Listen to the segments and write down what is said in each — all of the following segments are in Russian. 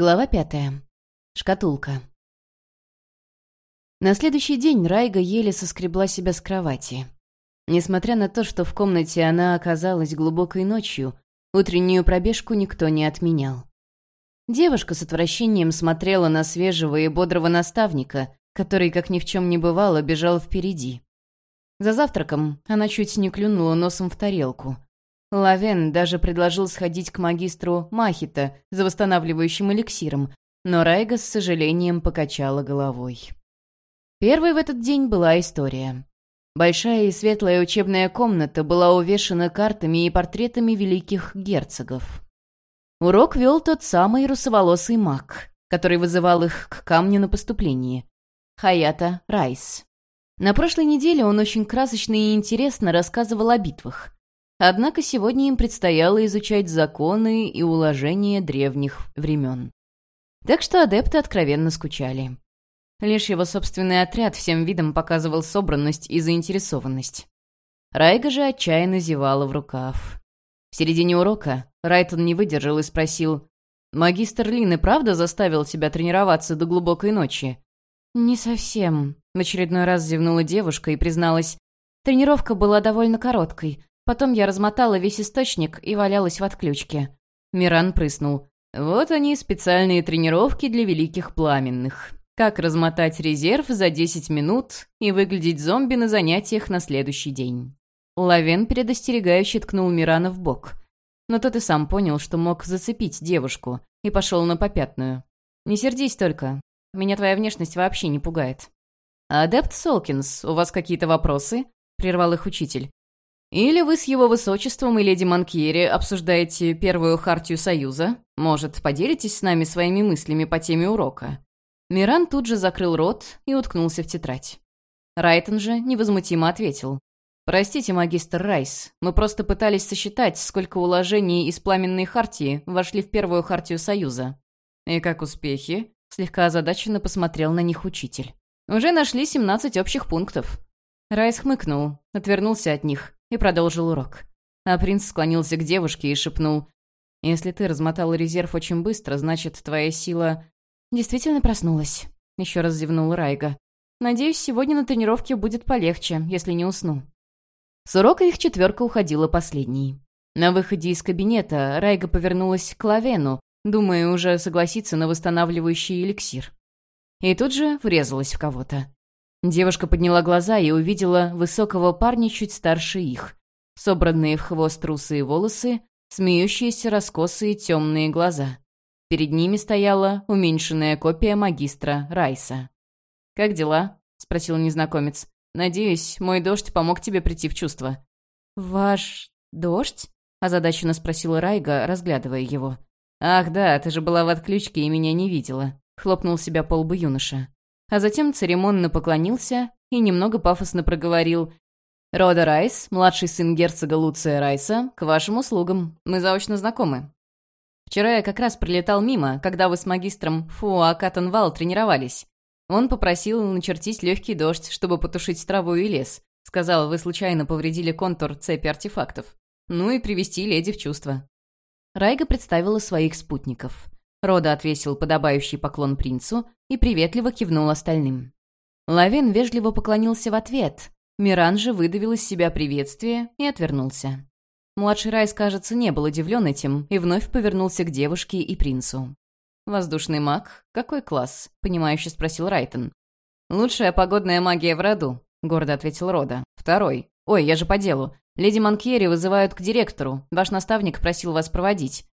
Глава пятая. Шкатулка. На следующий день Райга еле соскребла себя с кровати. Несмотря на то, что в комнате она оказалась глубокой ночью, утреннюю пробежку никто не отменял. Девушка с отвращением смотрела на свежего и бодрого наставника, который, как ни в чем не бывало, бежал впереди. За завтраком она чуть не клюнула носом в тарелку — Лавен даже предложил сходить к магистру Махита за восстанавливающим эликсиром, но Райга с сожалением покачала головой. Первой в этот день была история. Большая и светлая учебная комната была увешана картами и портретами великих герцогов. Урок вел тот самый русоволосый маг, который вызывал их к камню на поступлении. Хаята Райс. На прошлой неделе он очень красочно и интересно рассказывал о битвах. Однако сегодня им предстояло изучать законы и уложения древних времен. Так что адепты откровенно скучали. Лишь его собственный отряд всем видом показывал собранность и заинтересованность. Райга же отчаянно зевала в рукав. В середине урока Райтон не выдержал и спросил, «Магистр Лин и правда заставил тебя тренироваться до глубокой ночи?» «Не совсем», — в очередной раз зевнула девушка и призналась, «тренировка была довольно короткой, Потом я размотала весь источник и валялась в отключке. Миран прыснул. «Вот они, специальные тренировки для великих пламенных. Как размотать резерв за 10 минут и выглядеть зомби на занятиях на следующий день». Лавен предостерегающе ткнул Мирана в бок. Но тот и сам понял, что мог зацепить девушку, и пошел на попятную. «Не сердись только. Меня твоя внешность вообще не пугает». «Адепт Солкинс, у вас какие-то вопросы?» — прервал их учитель. Или вы с его высочеством и леди Манкьери обсуждаете первую хартию Союза? Может, поделитесь с нами своими мыслями по теме урока?» Миран тут же закрыл рот и уткнулся в тетрадь. Райтон же невозмутимо ответил. «Простите, магистр Райс, мы просто пытались сосчитать, сколько уложений из пламенной хартии вошли в первую хартию Союза». «И как успехи?» — слегка озадаченно посмотрел на них учитель. «Уже нашли 17 общих пунктов». Райс хмыкнул, отвернулся от них и продолжил урок. А принц склонился к девушке и шепнул, «Если ты размотала резерв очень быстро, значит, твоя сила...» «Действительно проснулась», — еще раз зевнул Райга. «Надеюсь, сегодня на тренировке будет полегче, если не усну». С урока их четверка уходила последней. На выходе из кабинета Райга повернулась к Лавену, думая уже согласиться на восстанавливающий эликсир. И тут же врезалась в кого-то. Девушка подняла глаза и увидела высокого парня чуть старше их. Собранные в хвост русые волосы, смеющиеся раскосые темные глаза. Перед ними стояла уменьшенная копия магистра Райса. «Как дела?» — спросил незнакомец. «Надеюсь, мой дождь помог тебе прийти в чувство». «Ваш дождь?» — озадаченно спросила Райга, разглядывая его. «Ах да, ты же была в отключке и меня не видела», — хлопнул себя по лбу юноша а затем церемонно поклонился и немного пафосно проговорил «Рода Райс, младший сын герцога Луция Райса, к вашим услугам. Мы заочно знакомы». «Вчера я как раз прилетал мимо, когда вы с магистром Фуа Каттенвал тренировались. Он попросил начертить легкий дождь, чтобы потушить траву и лес. Сказал, вы случайно повредили контур цепи артефактов. Ну и привести леди в чувство». Райга представила своих спутников. Рода отвесил подобающий поклон принцу и приветливо кивнул остальным. Лавин вежливо поклонился в ответ. Миран же выдавил из себя приветствие и отвернулся. Младший Райс, кажется, не был удивлен этим и вновь повернулся к девушке и принцу. «Воздушный маг? Какой класс?» — понимающе спросил Райтон. «Лучшая погодная магия в роду», — гордо ответил Рода. «Второй. Ой, я же по делу. Леди Манкьери вызывают к директору. Ваш наставник просил вас проводить.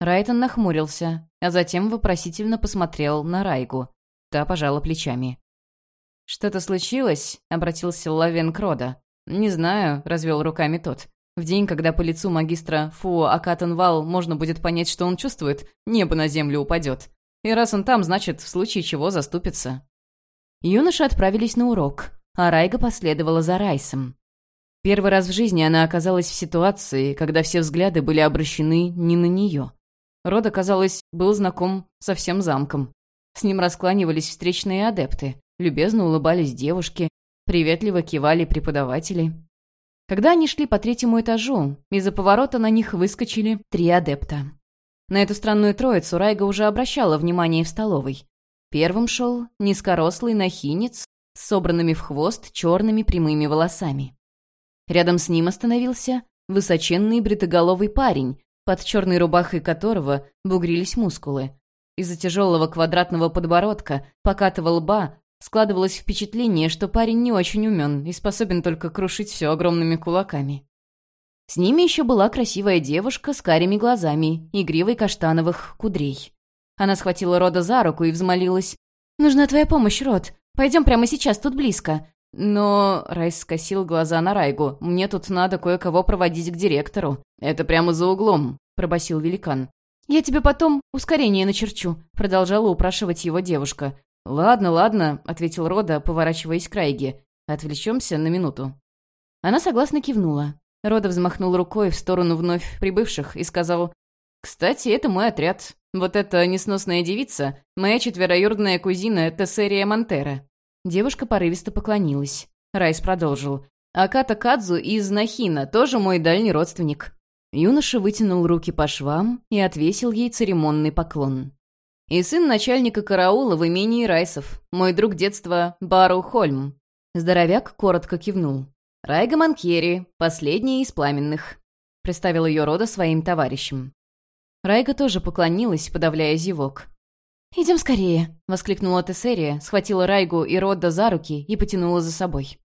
Райтон нахмурился, а затем вопросительно посмотрел на Райгу. Та пожала плечами. «Что-то случилось?» — обратился Лавен к Рода. «Не знаю», — развел руками тот. «В день, когда по лицу магистра Фу Акатенвал можно будет понять, что он чувствует, небо на землю упадет. И раз он там, значит, в случае чего заступится». Юноши отправились на урок, а Райга последовала за Райсом. Первый раз в жизни она оказалась в ситуации, когда все взгляды были обращены не на нее. Рода, казалось, был знаком со всем замком. С ним раскланивались встречные адепты, любезно улыбались девушки, приветливо кивали преподаватели. Когда они шли по третьему этажу, из-за поворота на них выскочили три адепта. На эту странную троицу Райга уже обращала внимание в столовой. Первым шел низкорослый нахинец с собранными в хвост черными прямыми волосами. Рядом с ним остановился высоченный бритоголовый парень, под черной рубахой которого бугрились мускулы. Из-за тяжелого квадратного подбородка, покатого лба, складывалось впечатление, что парень не очень умен и способен только крушить все огромными кулаками. С ними еще была красивая девушка с карими глазами и гривой каштановых кудрей. Она схватила Рода за руку и взмолилась. «Нужна твоя помощь, Род. Пойдем прямо сейчас, тут близко». Но Райс скосил глаза на Райгу. «Мне тут надо кое-кого проводить к директору». «Это прямо за углом», — пробасил великан. «Я тебе потом ускорение начерчу», — продолжала упрашивать его девушка. «Ладно, ладно», — ответил Рода, поворачиваясь к Райге. «Отвлечемся на минуту». Она согласно кивнула. Рода взмахнул рукой в сторону вновь прибывших и сказал, «Кстати, это мой отряд. Вот эта несносная девица — моя четвероюродная кузина Тессерия Монтера». Девушка порывисто поклонилась. Райс продолжил. «Аката Кадзу из Нахина, тоже мой дальний родственник». Юноша вытянул руки по швам и отвесил ей церемонный поклон. «И сын начальника караула в имении Райсов, мой друг детства Бару Хольм». Здоровяк коротко кивнул. «Райга Манкери, последняя из пламенных», — представил ее рода своим товарищам. Райга тоже поклонилась, подавляя зевок. «Идем скорее», — воскликнула Тессерия, схватила Райгу и Родда за руки и потянула за собой.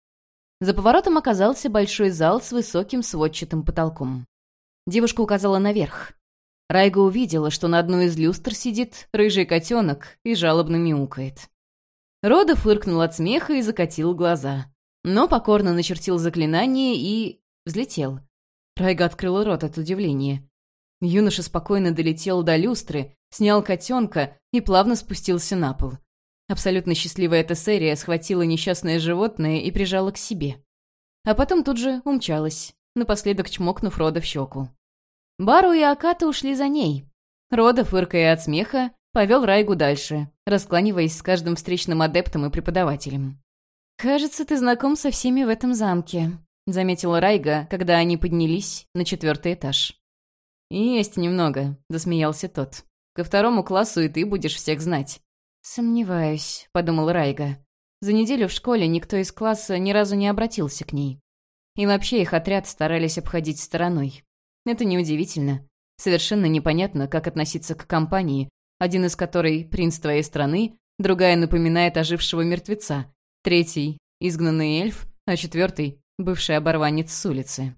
За поворотом оказался большой зал с высоким сводчатым потолком. Девушка указала наверх. Райга увидела, что на одной из люстр сидит рыжий котенок и жалобно мяукает. Рода фыркнул от смеха и закатил глаза но покорно начертил заклинание и... взлетел. Райга открыла рот от удивления. Юноша спокойно долетел до люстры, снял котенка и плавно спустился на пол. Абсолютно счастливая эта серия схватила несчастное животное и прижала к себе. А потом тут же умчалась, напоследок чмокнув Рода в щеку. Бару и Аката ушли за ней. Рода, фыркая от смеха, повел Райгу дальше, раскланиваясь с каждым встречным адептом и преподавателем. «Кажется, ты знаком со всеми в этом замке», — заметила Райга, когда они поднялись на четвертый этаж. «Есть немного», — засмеялся тот. «Ко второму классу и ты будешь всех знать». «Сомневаюсь», — подумал Райга. За неделю в школе никто из класса ни разу не обратился к ней. И вообще их отряд старались обходить стороной. Это неудивительно. Совершенно непонятно, как относиться к компании, один из которой принц твоей страны, другая напоминает ожившего мертвеца, третий — изгнанный эльф, а четвертый — бывший оборванец с улицы.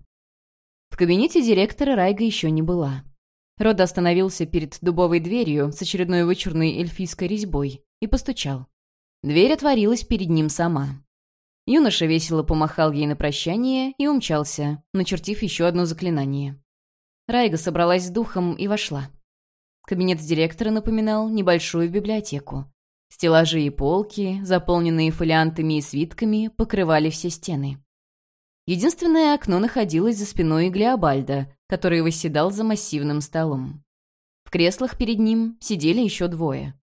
В кабинете директора Райга еще не была. Род остановился перед дубовой дверью с очередной вычурной эльфийской резьбой и постучал. Дверь отворилась перед ним сама. Юноша весело помахал ей на прощание и умчался, начертив еще одно заклинание. Райга собралась с духом и вошла. Кабинет директора напоминал небольшую библиотеку. Стеллажи и полки, заполненные фолиантами и свитками, покрывали все стены. Единственное окно находилось за спиной Глеобальда, который восседал за массивным столом. В креслах перед ним сидели еще двое.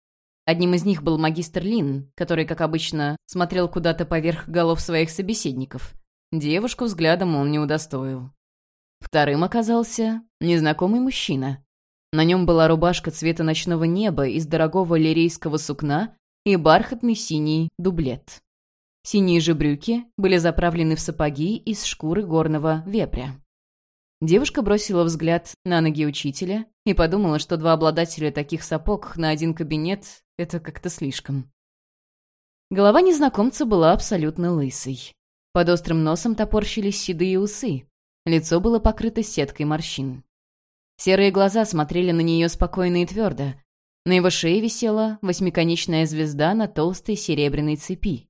Одним из них был магистр Лин, который, как обычно, смотрел куда-то поверх голов своих собеседников. Девушку взглядом он не удостоил. Вторым оказался незнакомый мужчина. На нем была рубашка цвета ночного неба из дорогого лирейского сукна и бархатный синий дублет. Синие же брюки были заправлены в сапоги из шкуры горного вепря. Девушка бросила взгляд на ноги учителя и подумала, что два обладателя таких сапог на один кабинет — это как-то слишком. Голова незнакомца была абсолютно лысой. Под острым носом топорщились седые усы. Лицо было покрыто сеткой морщин. Серые глаза смотрели на нее спокойно и твердо, на его шее висела восьмиконечная звезда на толстой серебряной цепи.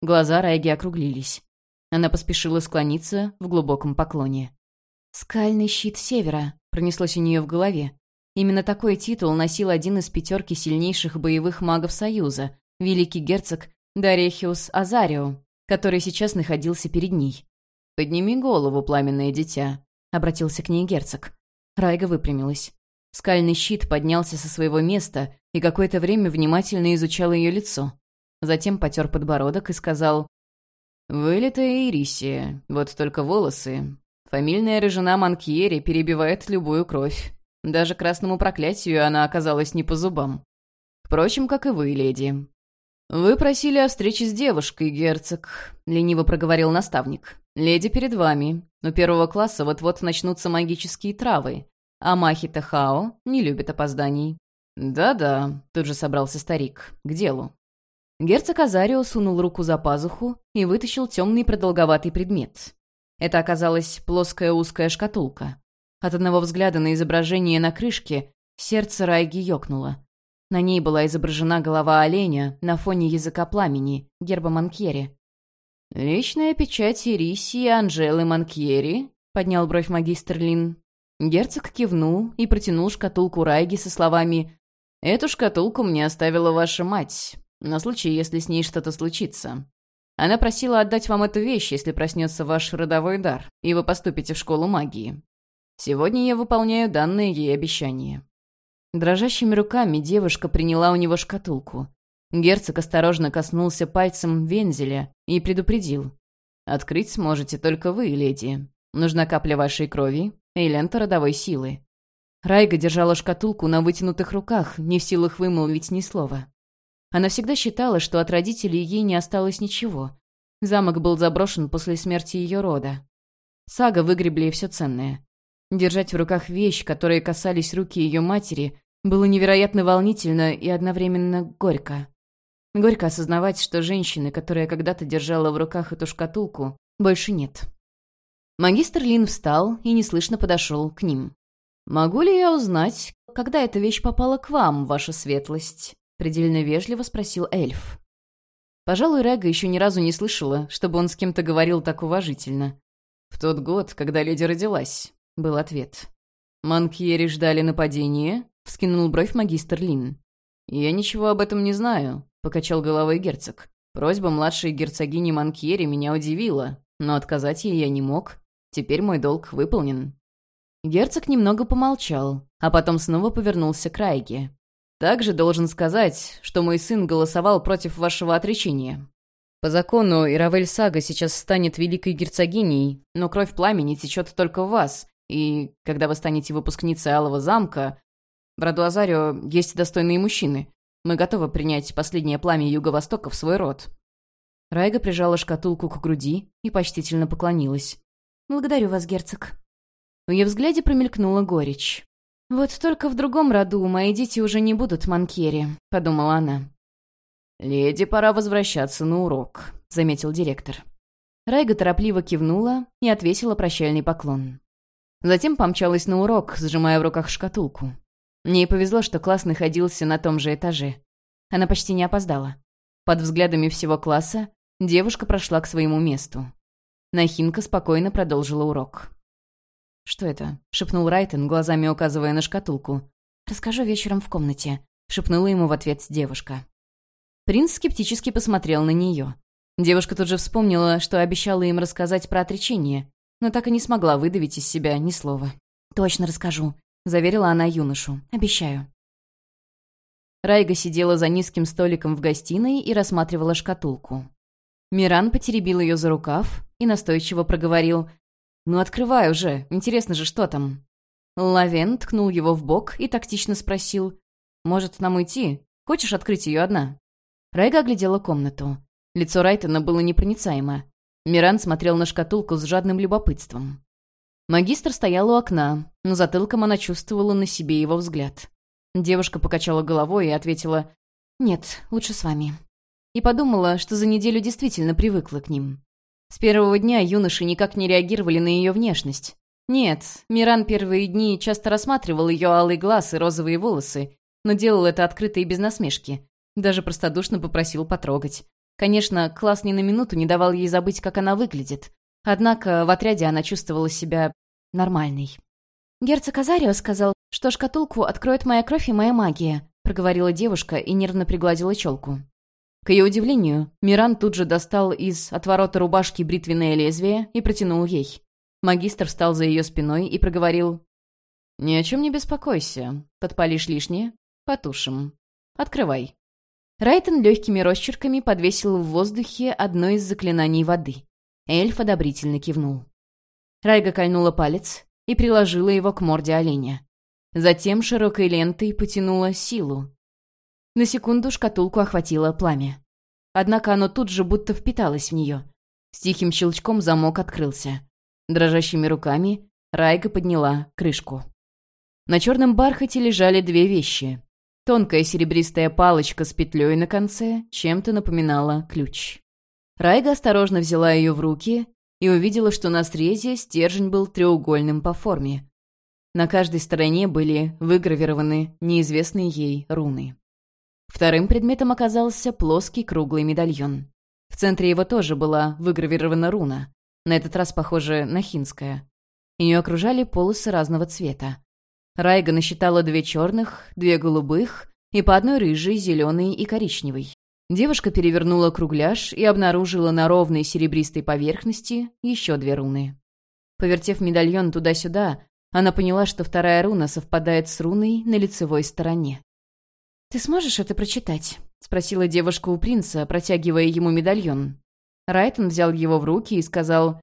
Глаза Райги округлились. Она поспешила склониться в глубоком поклоне. «Скальный щит Севера», — пронеслось у нее в голове. Именно такой титул носил один из пятерки сильнейших боевых магов Союза, великий герцог Дарехиус Азарио, который сейчас находился перед ней. «Подними голову, пламенное дитя», — обратился к ней герцог. Райга выпрямилась. Скальный щит поднялся со своего места и какое-то время внимательно изучал ее лицо. Затем потер подбородок и сказал «Вылитая Ирисия, вот только волосы. Фамильная рыжина Манкьери перебивает любую кровь. Даже красному проклятию она оказалась не по зубам. Впрочем, как и вы, леди. «Вы просили о встрече с девушкой, герцог», — лениво проговорил наставник. «Леди перед вами. У первого класса вот-вот начнутся магические травы, а Махита Хао не любит опозданий». «Да-да», — тут же собрался старик. «К делу». Герцог Азарио сунул руку за пазуху и вытащил темный продолговатый предмет. Это оказалась плоская узкая шкатулка. От одного взгляда на изображение на крышке сердце Райги ёкнуло. На ней была изображена голова оленя на фоне языка пламени, герба Манкьери. «Личная печать Ириси и Анжелы Манкьери?» — поднял бровь магистр Лин. Герцог кивнул и протянул шкатулку Райги со словами «Эту шкатулку мне оставила ваша мать, на случай, если с ней что-то случится. Она просила отдать вам эту вещь, если проснется ваш родовой дар, и вы поступите в школу магии. Сегодня я выполняю данное ей обещание». Дрожащими руками девушка приняла у него шкатулку. Герцог осторожно коснулся пальцем вензеля и предупредил. «Открыть сможете только вы, леди. Нужна капля вашей крови и лента родовой силы». Райга держала шкатулку на вытянутых руках, не в силах вымолвить ни слова. Она всегда считала, что от родителей ей не осталось ничего. Замок был заброшен после смерти ее рода. Сага выгребли все ценное. Держать в руках вещь, которые касались руки ее матери, было невероятно волнительно и одновременно горько. Горько осознавать, что женщины, которая когда-то держала в руках эту шкатулку, больше нет. Магистр Лин встал и неслышно подошел к ним. «Могу ли я узнать, когда эта вещь попала к вам, ваша светлость?» Предельно вежливо спросил эльф. Пожалуй, Рега еще ни разу не слышала, чтобы он с кем-то говорил так уважительно. «В тот год, когда леди родилась», был ответ. «Манкьери ждали нападения?» — вскинул бровь магистр Лин. «Я ничего об этом не знаю», — покачал головой герцог. «Просьба младшей герцогини Манкьери меня удивила, но отказать ей я не мог. Теперь мой долг выполнен». Герцог немного помолчал, а потом снова повернулся к Райге. «Также должен сказать, что мой сын голосовал против вашего отречения. По закону Иравель Сага сейчас станет великой герцогиней, но кровь пламени течет только в вас, и когда вы станете выпускницей Алого замка, в роду Азарио есть достойные мужчины. Мы готовы принять последнее пламя Юго-Востока в свой род». Райга прижала шкатулку к груди и почтительно поклонилась. «Благодарю вас, герцог». В ее взгляде промелькнула горечь. «Вот только в другом роду мои дети уже не будут манкери», — подумала она. «Леди, пора возвращаться на урок», — заметил директор. Райга торопливо кивнула и отвесила прощальный поклон. Затем помчалась на урок, сжимая в руках шкатулку. Мне повезло, что класс находился на том же этаже. Она почти не опоздала. Под взглядами всего класса девушка прошла к своему месту. Нахинка спокойно продолжила урок. «Что это?» — шепнул Райтон, глазами указывая на шкатулку. «Расскажу вечером в комнате», — шепнула ему в ответ девушка. Принц скептически посмотрел на нее. Девушка тут же вспомнила, что обещала им рассказать про отречение, но так и не смогла выдавить из себя ни слова. «Точно расскажу», — заверила она юношу. «Обещаю». Райга сидела за низким столиком в гостиной и рассматривала шкатулку. Миран потеребил ее за рукав и настойчиво проговорил «Ну, открывай уже, интересно же, что там?» Лавен ткнул его в бок и тактично спросил «Может, нам уйти? Хочешь открыть ее одна?» Райга оглядела комнату. Лицо Райтона было непроницаемо. Миран смотрел на шкатулку с жадным любопытством. Магистр стоял у окна, но затылком она чувствовала на себе его взгляд. Девушка покачала головой и ответила «Нет, лучше с вами». И подумала, что за неделю действительно привыкла к ним. С первого дня юноши никак не реагировали на ее внешность. Нет, Миран первые дни часто рассматривал ее алый глаз и розовые волосы, но делал это открыто и без насмешки. Даже простодушно попросил потрогать. Конечно, класс ни на минуту не давал ей забыть, как она выглядит. Однако в отряде она чувствовала себя нормальной. «Герцог Азарио сказал, что шкатулку откроет моя кровь и моя магия», проговорила девушка и нервно пригладила челку. К ее удивлению, Миран тут же достал из отворота рубашки бритвенное лезвие и протянул ей. Магистр встал за ее спиной и проговорил «Ни о чем не беспокойся. Подпалишь лишнее? Потушим. Открывай». Райтон легкими росчерками подвесил в воздухе одно из заклинаний воды. Эльф одобрительно кивнул. Райга кольнула палец и приложила его к морде оленя. Затем широкой лентой потянула силу. На секунду шкатулку охватило пламя. Однако оно тут же будто впиталось в нее. С тихим щелчком замок открылся. Дрожащими руками Райка подняла крышку. На черном бархате лежали две вещи. Тонкая серебристая палочка с петлей на конце чем-то напоминала ключ. Райга осторожно взяла ее в руки и увидела, что на срезе стержень был треугольным по форме. На каждой стороне были выгравированы неизвестные ей руны. Вторым предметом оказался плоский круглый медальон. В центре его тоже была выгравирована руна, на этот раз похоже на хинская. Ее окружали полосы разного цвета. Райга насчитала две черных, две голубых и по одной рыжей, зеленой и коричневой. Девушка перевернула кругляш и обнаружила на ровной серебристой поверхности еще две руны. Повертев медальон туда-сюда, она поняла, что вторая руна совпадает с руной на лицевой стороне. «Ты сможешь это прочитать?» — спросила девушка у принца, протягивая ему медальон. Райтон взял его в руки и сказал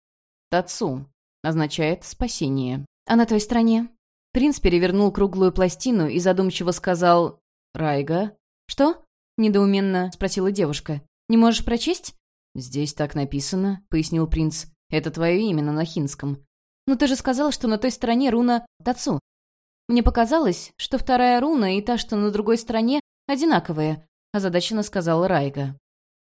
«Тацу» означает «спасение». «А на той стороне?» Принц перевернул круглую пластину и задумчиво сказал «Райга». «Что?» — недоуменно спросила девушка. «Не можешь прочесть?» «Здесь так написано», — пояснил принц. «Это твое имя на нахинском». «Но ты же сказал, что на той стороне руна Тацу. Мне показалось, что вторая руна и та, что на другой стороне, одинаковые», — озадаченно сказала Райга.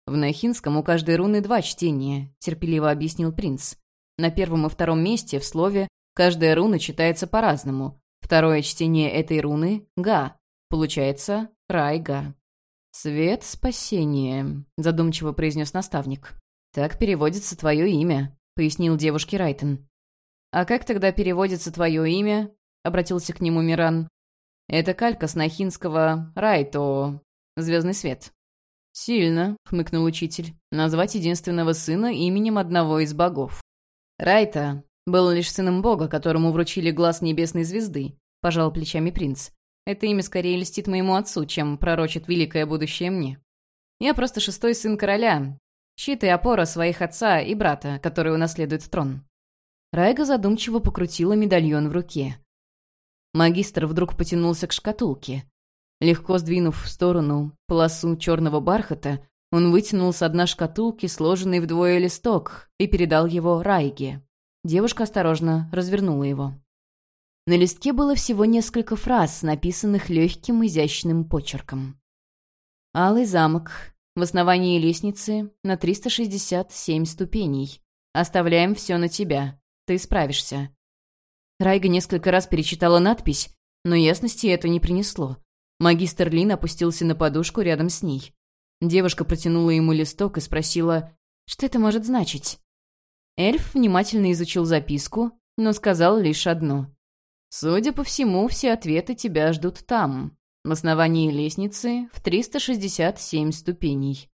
«В Нахинском у каждой руны два чтения», — терпеливо объяснил принц. «На первом и втором месте в слове каждая руна читается по-разному. Второе чтение этой руны — «га». Получается «райга». «Свет спасения», — задумчиво произнес наставник. «Так переводится твое имя», — пояснил девушке Райтон. «А как тогда переводится твое имя?» — обратился к нему Миран. «Это калька с нахинского «райто» — «звездный свет». «Сильно», — хмыкнул учитель, — «назвать единственного сына именем одного из богов». «Райта был лишь сыном бога, которому вручили глаз небесной звезды», — пожал плечами принц. Это имя скорее льстит моему отцу, чем пророчит великое будущее мне. Я просто шестой сын короля, щит и опора своих отца и брата, который унаследует трон». Райга задумчиво покрутила медальон в руке. Магистр вдруг потянулся к шкатулке. Легко сдвинув в сторону полосу черного бархата, он вытянул с дна шкатулки сложенный вдвое листок и передал его Райге. Девушка осторожно развернула его. На листке было всего несколько фраз, написанных легким изящным почерком. «Алый замок. В основании лестницы на 367 ступеней. Оставляем все на тебя. Ты справишься». Райга несколько раз перечитала надпись, но ясности это не принесло. Магистр Лин опустился на подушку рядом с ней. Девушка протянула ему листок и спросила, что это может значить. Эльф внимательно изучил записку, но сказал лишь одно. Судя по всему, все ответы тебя ждут там, в основании лестницы, в 367 ступеней.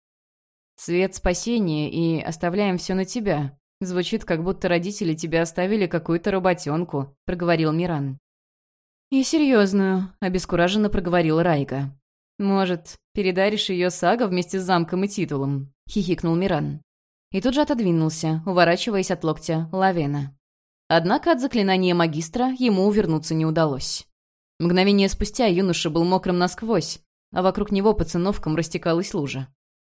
Свет спасения и оставляем все на тебя. Звучит, как будто родители тебя оставили какую-то работенку, проговорил Миран. И серьезную, обескураженно проговорил Райка. Может, передаришь ее сага вместе с замком и титулом? хихикнул Миран. И тут же отодвинулся, уворачиваясь от локтя Лавена. Однако от заклинания магистра ему увернуться не удалось. Мгновение спустя юноша был мокрым насквозь, а вокруг него по циновкам растекалась лужа.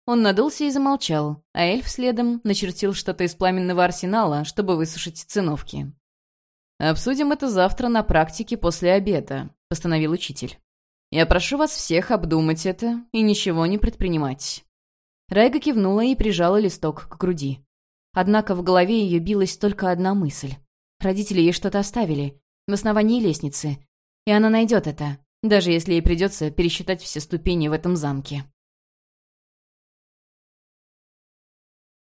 Он надулся и замолчал, а эльф следом начертил что-то из пламенного арсенала, чтобы высушить циновки. «Обсудим это завтра на практике после обеда», — постановил учитель. «Я прошу вас всех обдумать это и ничего не предпринимать». Райга кивнула и прижала листок к груди. Однако в голове ее билась только одна мысль. Родители ей что-то оставили. В основании лестницы. И она найдет это, даже если ей придется пересчитать все ступени в этом замке.